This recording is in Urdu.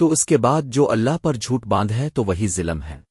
تو اس کے بعد جو اللہ پر جھوٹ باندھ ہے تو وہی ظلم ہے۔